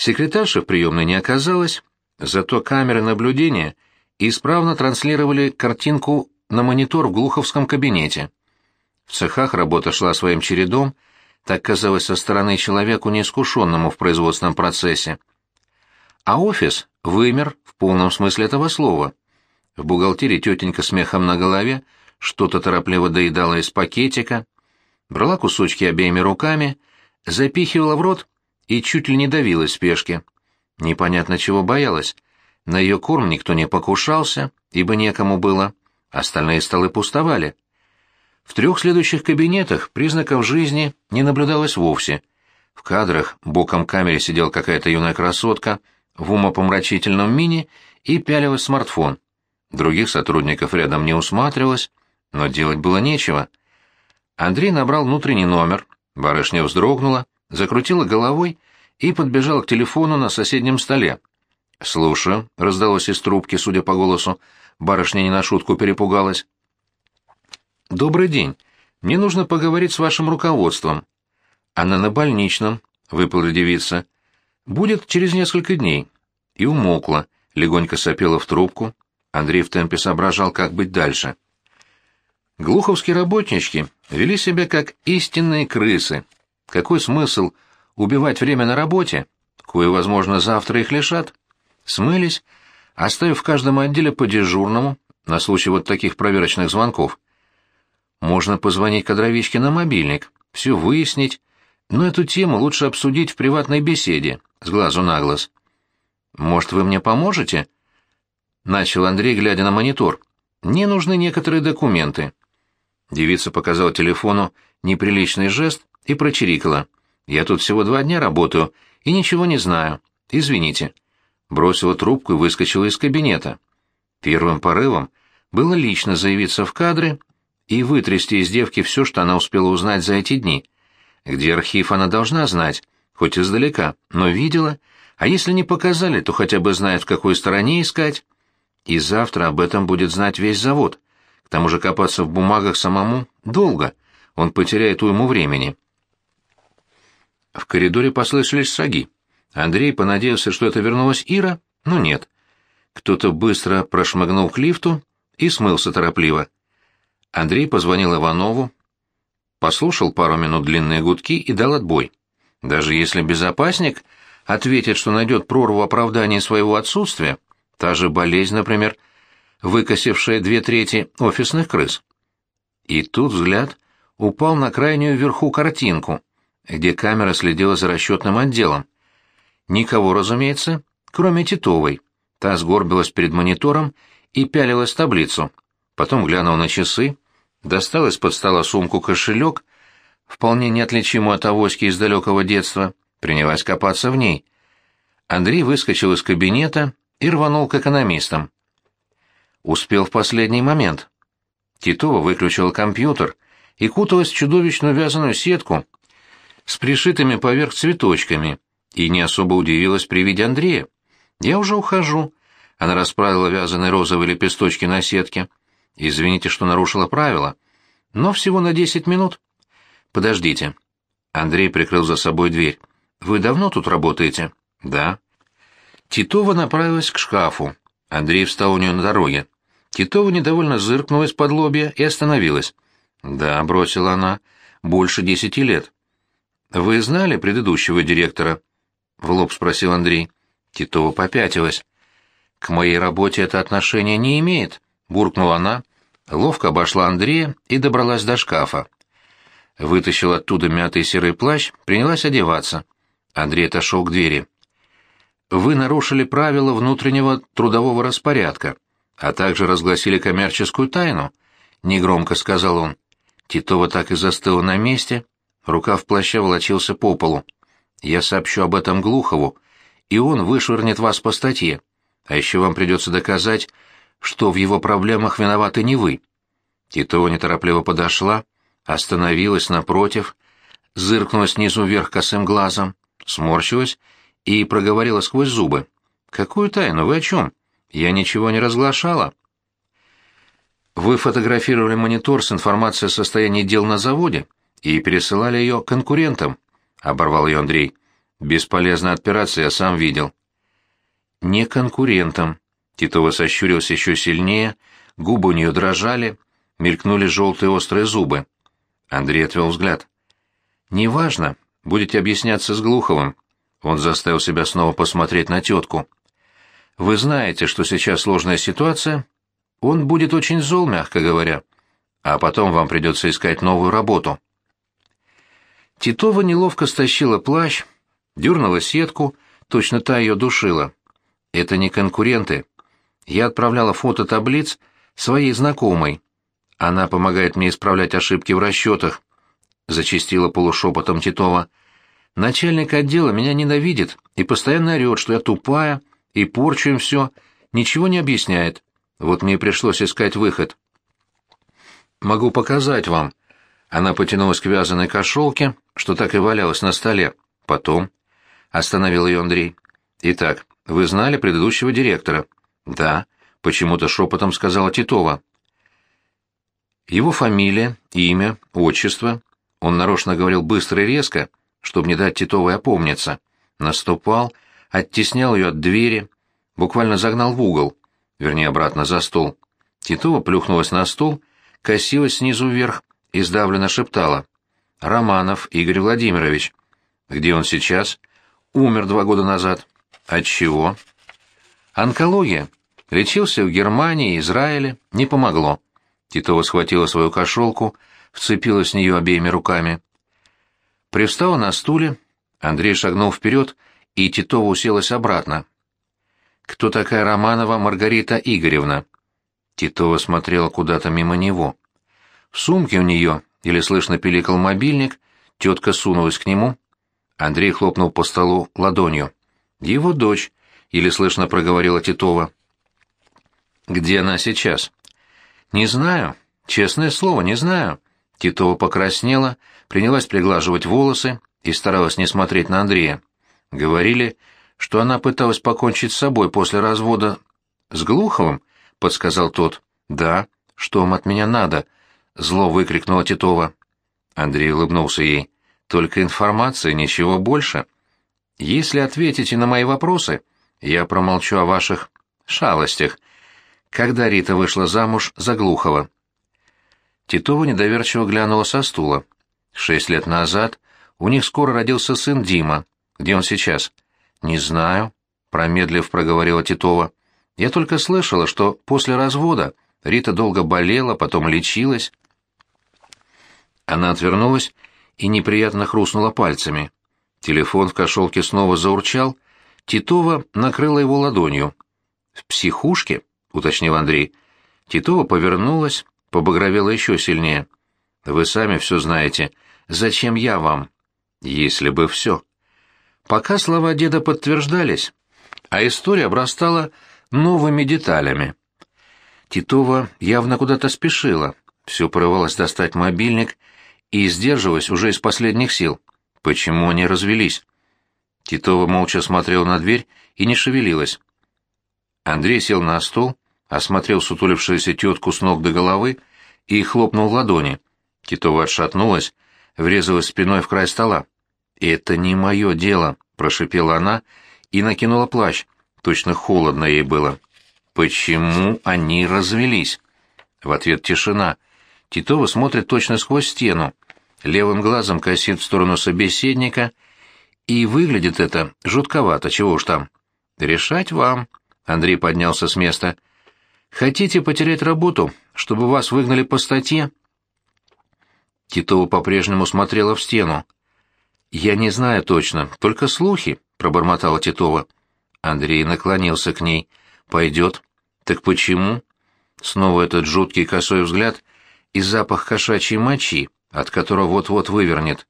Секретарши в приемной не оказалось, зато камеры наблюдения исправно транслировали картинку на монитор в глуховском кабинете. В цехах работа шла своим чередом, так казалось со стороны человеку неискушенному в производственном процессе. А офис вымер в полном смысле этого слова. В бухгалтерии тетенька смехом на голове что-то торопливо доедала из пакетика, брала кусочки обеими руками, запихивала в рот и чуть ли не давилась в спешке. Непонятно чего боялась. На ее корм никто не покушался, ибо некому было. Остальные столы пустовали. В трех следующих кабинетах признаков жизни не наблюдалось вовсе. В кадрах боком камере сидела какая-то юная красотка в умопомрачительном мини и пялилась смартфон. Других сотрудников рядом не усматривалось, но делать было нечего. Андрей набрал внутренний номер, барышня вздрогнула, закрутила головой и подбежала к телефону на соседнем столе. «Слушаю», — раздалось из трубки, судя по голосу. Барышня не на шутку перепугалась. «Добрый день. Мне нужно поговорить с вашим руководством». «Она на больничном», — выпала девица. «Будет через несколько дней». И умокла, легонько сопела в трубку. Андрей в темпе соображал, как быть дальше. Глуховские работнички вели себя как истинные крысы. Какой смысл убивать время на работе, кое, возможно, завтра их лишат? Смылись, оставив в каждом отделе по дежурному, на случай вот таких проверочных звонков. Можно позвонить кадровичке на мобильник, все выяснить, но эту тему лучше обсудить в приватной беседе, с глазу на глаз. «Может, вы мне поможете?» — начал Андрей, глядя на монитор. «Мне нужны некоторые документы». Девица показала телефону неприличный жест и прочирикала. «Я тут всего два дня работаю и ничего не знаю. Извините». Бросила трубку и выскочила из кабинета. Первым порывом было лично заявиться в кадры и вытрясти из девки все, что она успела узнать за эти дни. Где архив она должна знать, хоть издалека, но видела, а если не показали, то хотя бы знает, в какой стороне искать. И завтра об этом будет знать весь завод. К тому же копаться в бумагах самому долго, он потеряет уйму времени. В коридоре послышались шаги. Андрей понадеялся, что это вернулась Ира, но нет. Кто-то быстро прошмыгнул к лифту и смылся торопливо. Андрей позвонил Иванову, послушал пару минут длинные гудки и дал отбой. Даже если безопасник ответит, что найдет прорву оправдания своего отсутствия, та же болезнь, например, — выкосившая две трети офисных крыс. И тут взгляд упал на крайнюю вверху картинку, где камера следила за расчетным отделом. Никого, разумеется, кроме Титовой. Та сгорбилась перед монитором и пялилась в таблицу. Потом глянула на часы, достала из-под стола сумку-кошелек, вполне неотличимую от авоськи из далекого детства, принялась копаться в ней. Андрей выскочил из кабинета и рванул к экономистам. Успел в последний момент. Титова выключила компьютер и куталась в чудовищную вязаную сетку с пришитыми поверх цветочками, и не особо удивилась при виде Андрея. «Я уже ухожу». Она расправила вязаные розовые лепесточки на сетке. «Извините, что нарушила правила, но всего на десять минут». «Подождите». Андрей прикрыл за собой дверь. «Вы давно тут работаете?» «Да». Титова направилась к шкафу. Андрей встал у нее на дороге. Титова недовольно зыркнула из-под лобья и остановилась. «Да», — бросила она, — «больше десяти лет». «Вы знали предыдущего директора?» — в лоб спросил Андрей. Титова попятилась. «К моей работе это отношение не имеет», — буркнула она, ловко обошла Андрея и добралась до шкафа. Вытащила оттуда мятый серый плащ, принялась одеваться. Андрей отошел к двери вы нарушили правила внутреннего трудового распорядка, а также разгласили коммерческую тайну, — негромко сказал он. Титова так и застыла на месте, рука в плаща волочился по полу. Я сообщу об этом Глухову, и он вышвырнет вас по статье. А еще вам придется доказать, что в его проблемах виноваты не вы. Титова неторопливо подошла, остановилась напротив, зыркнула снизу вверх косым глазом, сморщилась и проговорила сквозь зубы. «Какую тайну? Вы о чем? Я ничего не разглашала». «Вы фотографировали монитор с информацией о состоянии дел на заводе и пересылали ее конкурентам», — оборвал ее Андрей. Бесполезно отпираться, я сам видел. Не конкурентом. Титова сощурился еще сильнее, губы у нее дрожали, мелькнули желтые острые зубы. Андрей отвел взгляд. «Неважно, будете объясняться с Глуховым». Он заставил себя снова посмотреть на тетку. «Вы знаете, что сейчас сложная ситуация. Он будет очень зол, мягко говоря. А потом вам придется искать новую работу». Титова неловко стащила плащ, дернула сетку, точно та ее душила. «Это не конкуренты. Я отправляла фото таблиц своей знакомой. Она помогает мне исправлять ошибки в расчетах», — зачастила полушепотом Титова. «Начальник отдела меня ненавидит и постоянно орет, что я тупая и порчу им все, ничего не объясняет. Вот мне пришлось искать выход». «Могу показать вам». Она потянулась к вязаной кошелке, что так и валялась на столе. Потом... Остановил ее Андрей. «Итак, вы знали предыдущего директора?» «Да», — почему-то шепотом сказала Титова. Его фамилия, имя, отчество. Он нарочно говорил быстро и резко, чтобы не дать Титовой опомниться. Наступал, оттеснял ее от двери, буквально загнал в угол, вернее, обратно за стол. Титова плюхнулась на стол, косилась снизу вверх и сдавленно шептала. «Романов Игорь Владимирович. Где он сейчас?» «Умер два года назад». «От чего?» «Онкология. Лечился в Германии, Израиле. Не помогло. Титова схватила свою кошелку, вцепилась в нее обеими руками. Привстала на стуле, Андрей шагнул вперед, и Титова уселась обратно. «Кто такая Романова Маргарита Игоревна?» Титова смотрела куда-то мимо него. В сумке у нее, или слышно пиликал мобильник, тетка сунулась к нему. Андрей хлопнул по столу ладонью. «Его дочь», — или слышно проговорила Титова. «Где она сейчас?» «Не знаю. Честное слово, не знаю». Титова покраснела, принялась приглаживать волосы и старалась не смотреть на Андрея. Говорили, что она пыталась покончить с собой после развода с Глуховым, — подсказал тот. «Да. Что вам от меня надо?» — зло выкрикнула Титова. Андрей улыбнулся ей. «Только информация, ничего больше. Если ответите на мои вопросы, я промолчу о ваших шалостях, когда Рита вышла замуж за Глухова. Титова недоверчиво глянула со стула. Шесть лет назад у них скоро родился сын Дима. Где он сейчас? Не знаю, промедлив проговорила Титова. Я только слышала, что после развода Рита долго болела, потом лечилась. Она отвернулась и неприятно хрустнула пальцами. Телефон в кошелке снова заурчал. Титова накрыла его ладонью. «В психушке?» — уточнил Андрей. Титова повернулась, побагровела еще сильнее. «Вы сами все знаете. Зачем я вам?» «Если бы все». Пока слова деда подтверждались, а история обрастала новыми деталями. Титова явно куда-то спешила, все порывалось достать мобильник и сдерживалась уже из последних сил. Почему они развелись? Титова молча смотрела на дверь и не шевелилась. Андрей сел на стол, осмотрел сутулившуюся тетку с ног до головы и хлопнул в ладони. Титова отшатнулась, врезалась спиной в край стола. «Это не мое дело», — прошипела она и накинула плащ. Точно холодно ей было. «Почему они развелись?» В ответ тишина. Титова смотрит точно сквозь стену, левым глазом косит в сторону собеседника, и выглядит это жутковато, чего уж там. «Решать вам», — Андрей поднялся с места, — Хотите потерять работу, чтобы вас выгнали по статье?» Титова по-прежнему смотрела в стену. «Я не знаю точно, только слухи», — пробормотала Титова. Андрей наклонился к ней. «Пойдет». «Так почему?» Снова этот жуткий косой взгляд и запах кошачьей мочи, от которого вот-вот вывернет.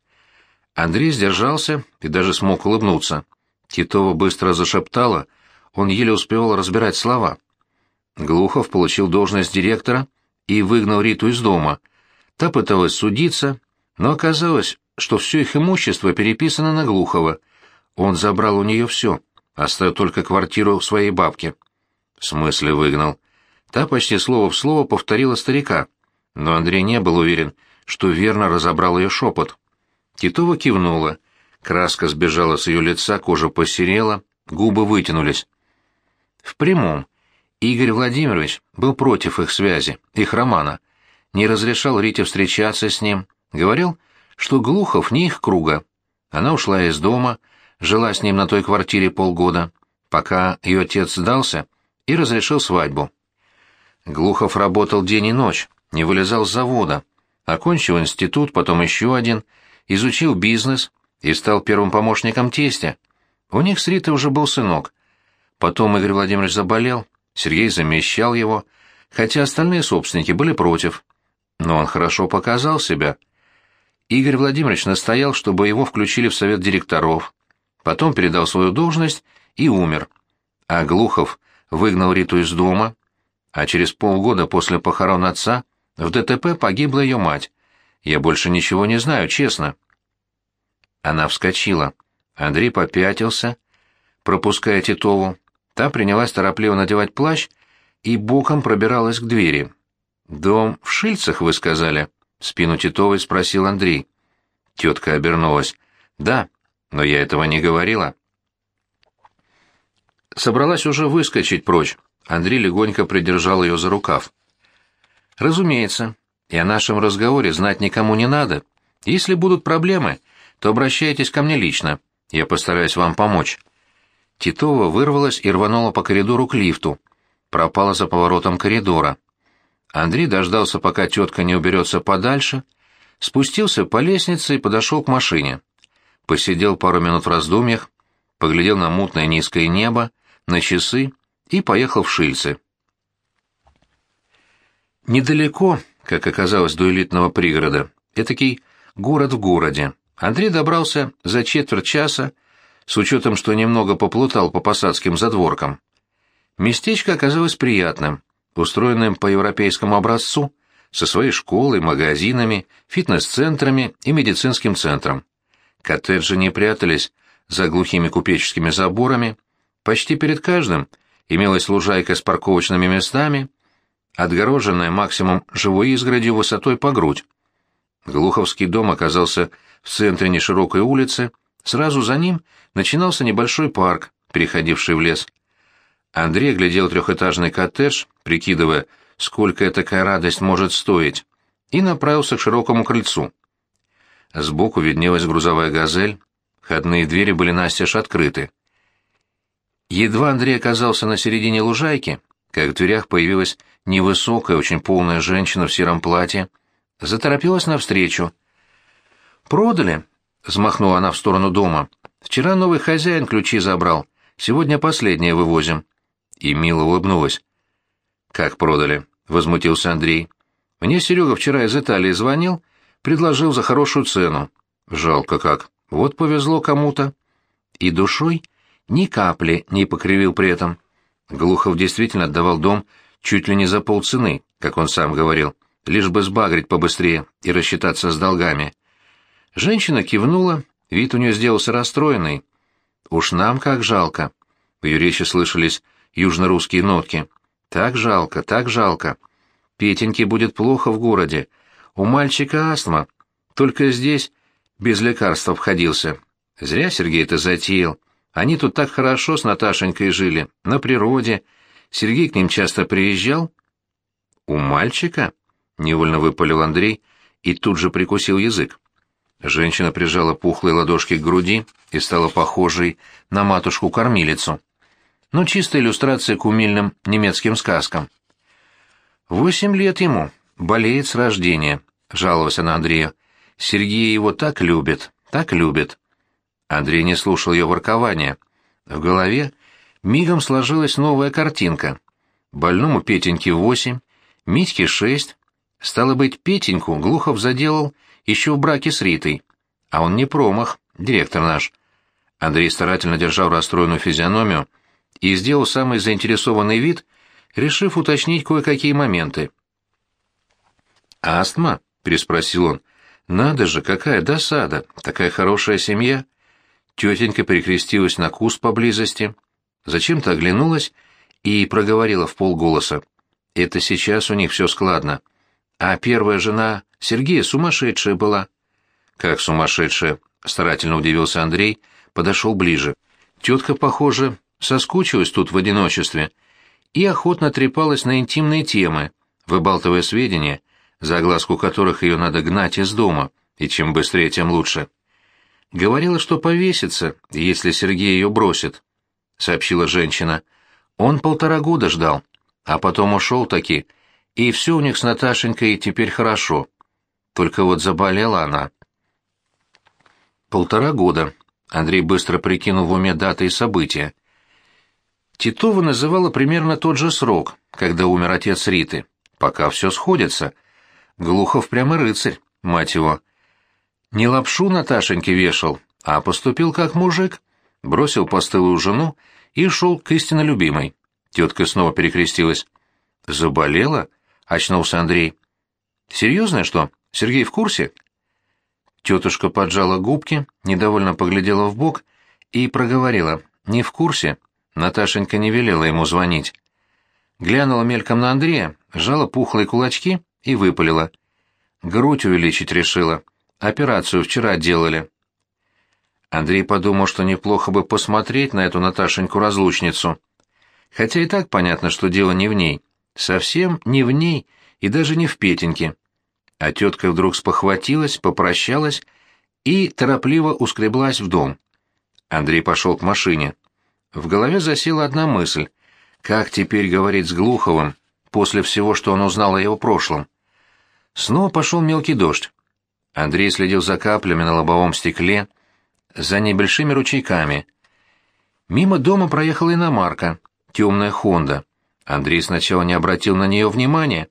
Андрей сдержался и даже смог улыбнуться. Титова быстро зашептала, он еле успевал разбирать слова. Глухов получил должность директора и выгнал Риту из дома. Та пыталась судиться, но оказалось, что все их имущество переписано на Глухова. Он забрал у нее все, оставил только квартиру своей бабки. В смысле выгнал? Та почти слово в слово повторила старика, но Андрей не был уверен, что верно разобрал ее шепот. Титова кивнула. Краска сбежала с ее лица, кожа посерела, губы вытянулись. В прямом. Игорь Владимирович был против их связи, их романа. Не разрешал Рите встречаться с ним. Говорил, что Глухов не их круга. Она ушла из дома, жила с ним на той квартире полгода, пока ее отец сдался и разрешил свадьбу. Глухов работал день и ночь, не вылезал с завода. Окончил институт, потом еще один, изучил бизнес и стал первым помощником тестя. У них с Ритой уже был сынок. Потом Игорь Владимирович заболел, Сергей замещал его, хотя остальные собственники были против. Но он хорошо показал себя. Игорь Владимирович настоял, чтобы его включили в совет директоров, потом передал свою должность и умер. А Глухов выгнал Риту из дома, а через полгода после похорон отца в ДТП погибла ее мать. Я больше ничего не знаю, честно. Она вскочила. Андрей попятился, пропуская Титову. Та принялась торопливо надевать плащ и боком пробиралась к двери. «Дом в Шильцах, вы сказали?» — спину Титовой спросил Андрей. Тетка обернулась. «Да, но я этого не говорила». Собралась уже выскочить прочь. Андрей легонько придержал ее за рукав. «Разумеется, и о нашем разговоре знать никому не надо. Если будут проблемы, то обращайтесь ко мне лично. Я постараюсь вам помочь». Титова вырвалась и рванула по коридору к лифту. Пропала за поворотом коридора. Андрей дождался, пока тетка не уберется подальше, спустился по лестнице и подошел к машине. Посидел пару минут в раздумьях, поглядел на мутное низкое небо, на часы и поехал в Шильцы. Недалеко, как оказалось, до элитного пригорода, этакий город в городе. Андрей добрался за четверть часа, с учетом, что немного поплутал по посадским задворкам. Местечко оказалось приятным, устроенным по европейскому образцу, со своей школой, магазинами, фитнес-центрами и медицинским центром. Коттеджи не прятались за глухими купеческими заборами, почти перед каждым имелась лужайка с парковочными местами, отгороженная максимум живой изгородью высотой по грудь. Глуховский дом оказался в центре неширокой улицы, сразу за ним начинался небольшой парк, переходивший в лес. Андрей глядел трехэтажный коттедж, прикидывая, сколько такая радость может стоить, и направился к широкому крыльцу. Сбоку виднелась грузовая «Газель», входные двери были настежь открыты. Едва Андрей оказался на середине лужайки, как в дверях появилась невысокая, очень полная женщина в сером платье, заторопилась навстречу. «Продали?» — взмахнула она в сторону дома. «Вчера новый хозяин ключи забрал, сегодня последнее вывозим». И мило улыбнулась. «Как продали?» — возмутился Андрей. «Мне Серега вчера из Италии звонил, предложил за хорошую цену. Жалко как. Вот повезло кому-то». И душой ни капли не покривил при этом. Глухов действительно отдавал дом чуть ли не за полцены, как он сам говорил, лишь бы сбагрить побыстрее и рассчитаться с долгами. Женщина кивнула, вид у нее сделался расстроенный. «Уж нам как жалко!» В ее речи слышались южно-русские нотки. «Так жалко, так жалко. Петеньке будет плохо в городе. У мальчика астма. Только здесь без лекарств обходился. Зря Сергей это затеял. Они тут так хорошо с Наташенькой жили, на природе. Сергей к ним часто приезжал. «У мальчика?» — невольно выпалил Андрей и тут же прикусил язык. Женщина прижала пухлые ладошки к груди и стала похожей на матушку-кормилицу. Ну, чистая иллюстрация к умильным немецким сказкам. «Восемь лет ему, болеет с рождения», — жаловалась она Андрею. «Сергей его так любит, так любит». Андрей не слушал ее воркования. В голове мигом сложилась новая картинка. Больному Петеньке восемь, Митьке шесть. Стало быть, Петеньку Глухов заделал еще в браке с Ритой. А он не промах, директор наш. Андрей старательно держал расстроенную физиономию и сделал самый заинтересованный вид, решив уточнить кое-какие моменты. «Астма?» — переспросил он. «Надо же, какая досада! Такая хорошая семья!» Тетенька перекрестилась на куст поблизости, зачем-то оглянулась и проговорила в полголоса. «Это сейчас у них все складно. А первая жена Сергея сумасшедшая была». «Как сумасшедшая?» — старательно удивился Андрей, подошел ближе. Тетка, похоже, соскучилась тут в одиночестве и охотно трепалась на интимные темы, выбалтывая сведения, за огласку которых ее надо гнать из дома, и чем быстрее, тем лучше. Говорила, что повесится, если Сергей ее бросит, — сообщила женщина. Он полтора года ждал, а потом ушел таки, и все у них с Наташенькой теперь хорошо. Только вот заболела она. Полтора года. Андрей быстро прикинул в уме даты и события. Титова называла примерно тот же срок, когда умер отец Риты. Пока все сходится. Глухов прямо рыцарь, мать его. Не лапшу Наташеньке вешал, а поступил как мужик. Бросил постылую жену и шел к истинно любимой. Тетка снова перекрестилась. «Заболела?» — очнулся Андрей. «Серьезно что? Сергей в курсе?» Тетушка поджала губки, недовольно поглядела в бок и проговорила. «Не в курсе. Наташенька не велела ему звонить». Глянула мельком на Андрея, сжала пухлые кулачки и выпалила. «Грудь увеличить решила. Операцию вчера делали». Андрей подумал, что неплохо бы посмотреть на эту Наташеньку-разлучницу. Хотя и так понятно, что дело не в ней. Совсем не в ней и даже не в Петеньке а тетка вдруг спохватилась, попрощалась и торопливо ускреблась в дом. Андрей пошел к машине. В голове засела одна мысль. Как теперь говорить с Глуховым, после всего, что он узнал о его прошлом? Снова пошел мелкий дождь. Андрей следил за каплями на лобовом стекле, за небольшими ручейками. Мимо дома проехала иномарка, темная «Хонда». Андрей сначала не обратил на нее внимания.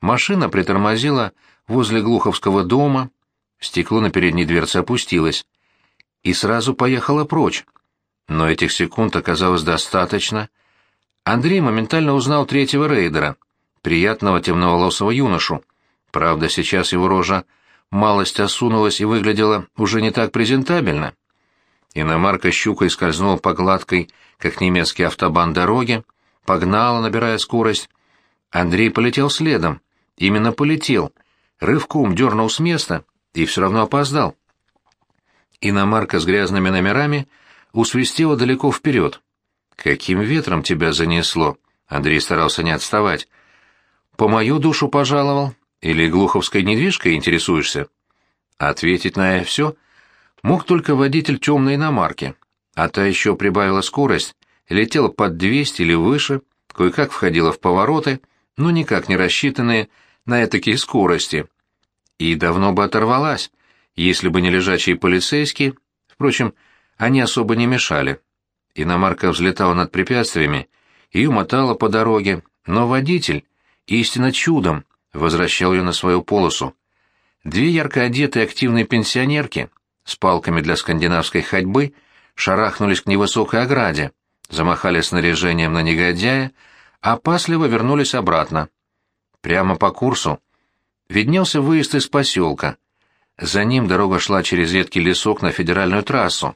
Машина притормозила возле Глуховского дома, стекло на передней дверце опустилось, и сразу поехала прочь. Но этих секунд оказалось достаточно. Андрей моментально узнал третьего рейдера, приятного темноволосого юношу. Правда, сейчас его рожа малость осунулась и выглядела уже не так презентабельно. Иномарка щукой скользнула по гладкой, как немецкий автобан дороге, погнала, набирая скорость. Андрей полетел следом. Именно полетел, рывком дернул с места и все равно опоздал. Иномарка с грязными номерами усвистела далеко вперед. «Каким ветром тебя занесло?» Андрей старался не отставать. «По мою душу пожаловал? Или глуховской недвижкой интересуешься?» Ответить на все мог только водитель темной иномарки, а та еще прибавила скорость, летела под 200 или выше, кое-как входила в повороты, но никак не рассчитанные на этакие скорости. И давно бы оторвалась, если бы не лежачие полицейские, впрочем, они особо не мешали. Иномарка взлетала над препятствиями и умотала по дороге, но водитель, истинно чудом, возвращал ее на свою полосу. Две ярко одетые активные пенсионерки с палками для скандинавской ходьбы шарахнулись к невысокой ограде, замахали снаряжением на негодяя, опасливо вернулись обратно. Прямо по курсу виднелся выезд из поселка. За ним дорога шла через редкий лесок на федеральную трассу.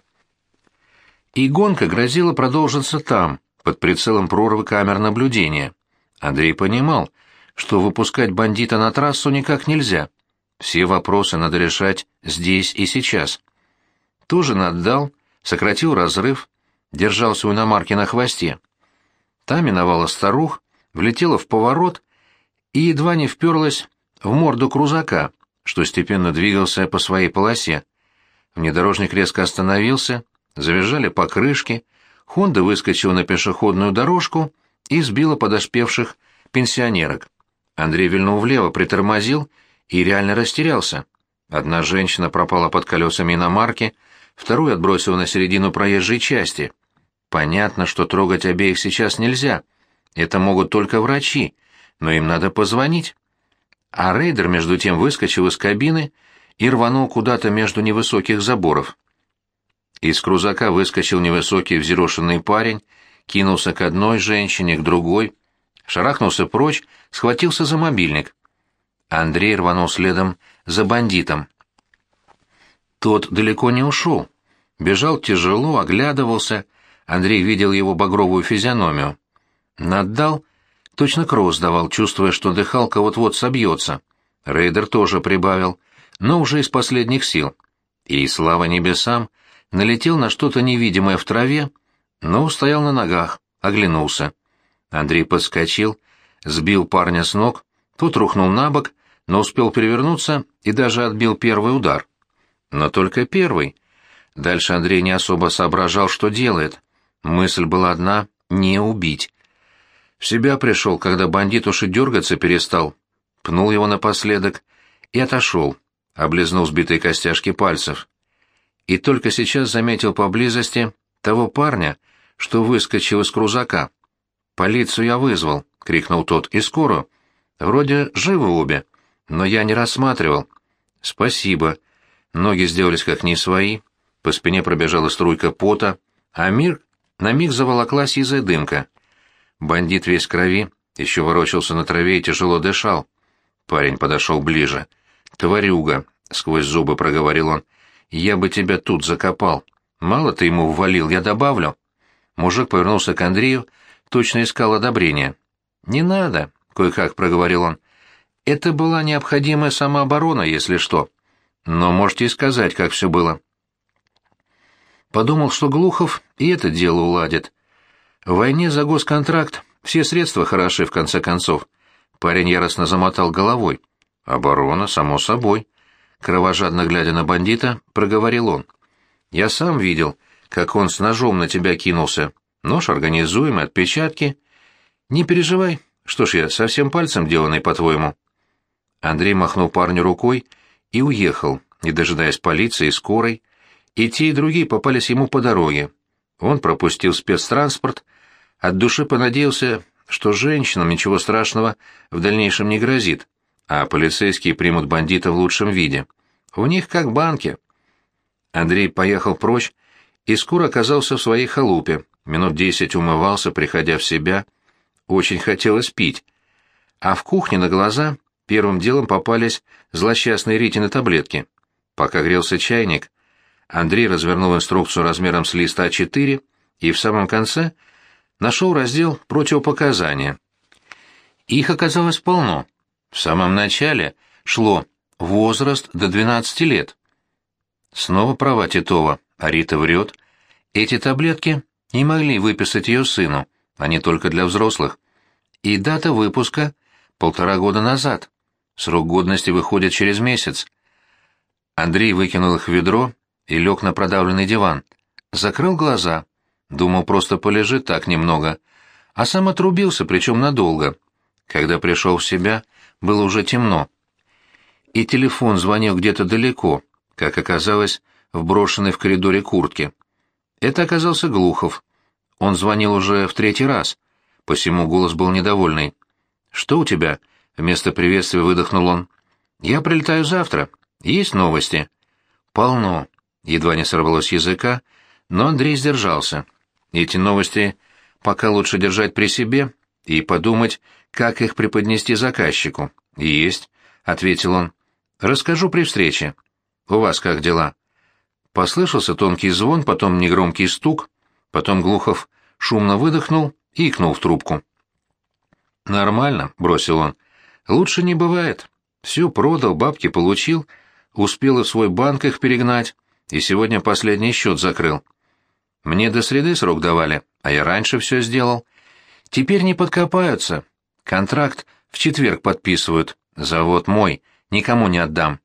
И гонка грозила продолжиться там, под прицелом прорвы камер наблюдения. Андрей понимал, что выпускать бандита на трассу никак нельзя. Все вопросы надо решать здесь и сейчас. Тоже наддал, сократил разрыв, держался у иномарки на хвосте. Та миновала старух, влетела в поворот и едва не вперлась в морду крузака, что степенно двигался по своей полосе. Внедорожник резко остановился, завизжали покрышки, Хонда выскочила на пешеходную дорожку и сбила подоспевших пенсионерок. Андрей вильнул влево, притормозил и реально растерялся. Одна женщина пропала под колесами иномарки, вторую отбросила на середину проезжей части. Понятно, что трогать обеих сейчас нельзя. Это могут только врачи, но им надо позвонить. А рейдер, между тем, выскочил из кабины и рванул куда-то между невысоких заборов. Из крузака выскочил невысокий взъерошенный парень, кинулся к одной женщине, к другой, шарахнулся прочь, схватился за мобильник. Андрей рванул следом за бандитом. Тот далеко не ушел. Бежал тяжело, оглядывался. Андрей видел его багровую физиономию. Наддал Точно Кросс давал, чувствуя, что дыхалка вот-вот собьется. Рейдер тоже прибавил, но уже из последних сил. и, слава небесам, налетел на что-то невидимое в траве, но устоял на ногах, оглянулся. Андрей подскочил, сбил парня с ног, тот рухнул на бок, но успел перевернуться и даже отбил первый удар. Но только первый. Дальше Андрей не особо соображал, что делает. Мысль была одна — не убить. В себя пришел, когда бандит уж и дергаться перестал. Пнул его напоследок и отошел, облизнув сбитые костяшки пальцев. И только сейчас заметил поблизости того парня, что выскочил из крузака. «Полицию я вызвал», — крикнул тот, — «и скорую. Вроде живы обе, но я не рассматривал». «Спасибо». Ноги сделались как не свои, по спине пробежала струйка пота, а мир на миг заволокла сизая дымка. Бандит весь крови, еще ворочался на траве и тяжело дышал. Парень подошел ближе. «Тварюга», — сквозь зубы проговорил он, — «я бы тебя тут закопал. Мало ты ему ввалил, я добавлю». Мужик повернулся к Андрею, точно искал одобрения. «Не надо», — кое-как проговорил он. «Это была необходимая самооборона, если что. Но можете и сказать, как все было». Подумал, что Глухов и это дело уладит. В войне за госконтракт все средства хороши, в конце концов. Парень яростно замотал головой. Оборона, само собой. Кровожадно глядя на бандита, проговорил он. Я сам видел, как он с ножом на тебя кинулся. Нож организуемый, отпечатки. Не переживай. Что ж я, совсем пальцем деланный, по-твоему?» Андрей махнул парню рукой и уехал, не дожидаясь полиции и скорой. И те, и другие попались ему по дороге. Он пропустил спецтранспорт, от души понадеялся, что женщинам ничего страшного в дальнейшем не грозит, а полицейские примут бандита в лучшем виде. У них как банки. Андрей поехал прочь и скоро оказался в своей халупе, минут десять умывался, приходя в себя. Очень хотелось пить. А в кухне на глаза первым делом попались злосчастные Ритины таблетки. Пока грелся чайник, Андрей развернул инструкцию размером с листа А4 и в самом конце нашел раздел «Противопоказания». Их оказалось полно. В самом начале шло «Возраст до 12 лет». Снова права Титова, а Рита врет. Эти таблетки не могли выписать ее сыну, они только для взрослых. И дата выпуска — полтора года назад. Срок годности выходит через месяц. Андрей выкинул их в ведро и лег на продавленный диван. Закрыл глаза. Думал, просто полежит так немного. А сам отрубился, причем надолго. Когда пришел в себя, было уже темно. И телефон звонил где-то далеко, как оказалось, в брошенной в коридоре куртке. Это оказался Глухов. Он звонил уже в третий раз. Посему голос был недовольный. «Что у тебя?» — вместо приветствия выдохнул он. «Я прилетаю завтра. Есть новости?» «Полно», — едва не сорвалось языка, но Андрей сдержался. Эти новости пока лучше держать при себе и подумать, как их преподнести заказчику. «Есть», — ответил он. «Расскажу при встрече. У вас как дела?» Послышался тонкий звон, потом негромкий стук, потом Глухов шумно выдохнул и икнул в трубку. «Нормально», — бросил он. «Лучше не бывает. Все продал, бабки получил, успел и в свой банк их перегнать, и сегодня последний счет закрыл. Мне до среды срок давали, а я раньше все сделал. Теперь не подкопаются. Контракт в четверг подписывают. Завод мой, никому не отдам.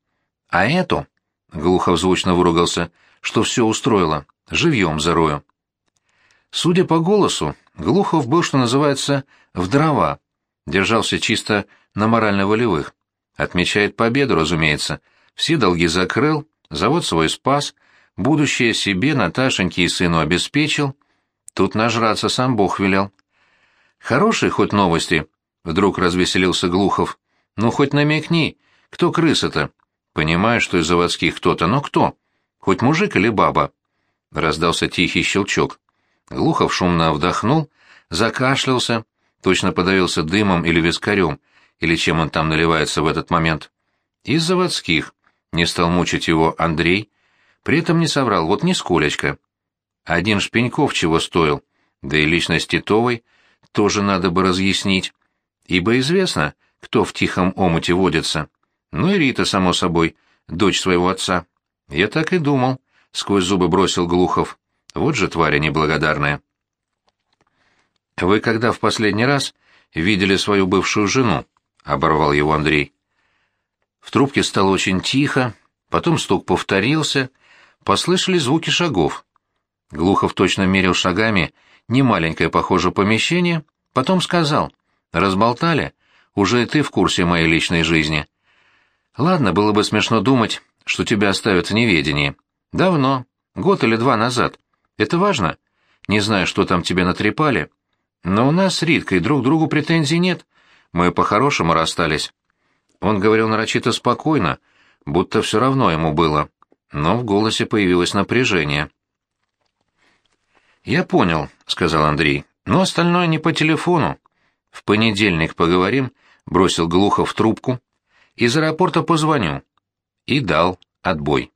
А эту, — Глухов звучно выругался, — что все устроило, живьем зарою. Судя по голосу, Глухов был, что называется, в дрова. Держался чисто на морально-волевых. Отмечает победу, разумеется. Все долги закрыл, завод свой спас, Будущее себе, Наташеньке и сыну обеспечил. Тут нажраться сам Бог велел. Хорошие хоть новости, вдруг развеселился Глухов. Ну, хоть намекни, кто крыса-то? Понимаю, что из заводских кто-то, но кто? Хоть мужик или баба? Раздался тихий щелчок. Глухов шумно вдохнул, закашлялся, точно подавился дымом или вискарем, или чем он там наливается в этот момент. Из заводских. Не стал мучить его Андрей, при этом не соврал, вот нисколечко. Один Шпеньков чего стоил, да и личность Титовой тоже надо бы разъяснить, ибо известно, кто в тихом омуте водится. Ну и Рита, само собой, дочь своего отца. Я так и думал, сквозь зубы бросил Глухов. Вот же тварь неблагодарная. Вы когда в последний раз видели свою бывшую жену? оборвал его Андрей. В трубке стало очень тихо, потом стук повторился, послышались звуки шагов. Глухов точно мерил шагами немаленькое, похоже, помещение, потом сказал, «Разболтали? Уже и ты в курсе моей личной жизни». «Ладно, было бы смешно думать, что тебя оставят в неведении. Давно, год или два назад. Это важно? Не знаю, что там тебе натрепали, но у нас с Риткой друг другу претензий нет. Мы по-хорошему расстались». Он говорил нарочито спокойно, будто все равно ему было, но в голосе появилось напряжение. «Я понял», — сказал Андрей, — «но остальное не по телефону. В понедельник поговорим», — бросил Глухов в трубку. «Из аэропорта позвоню». И дал отбой.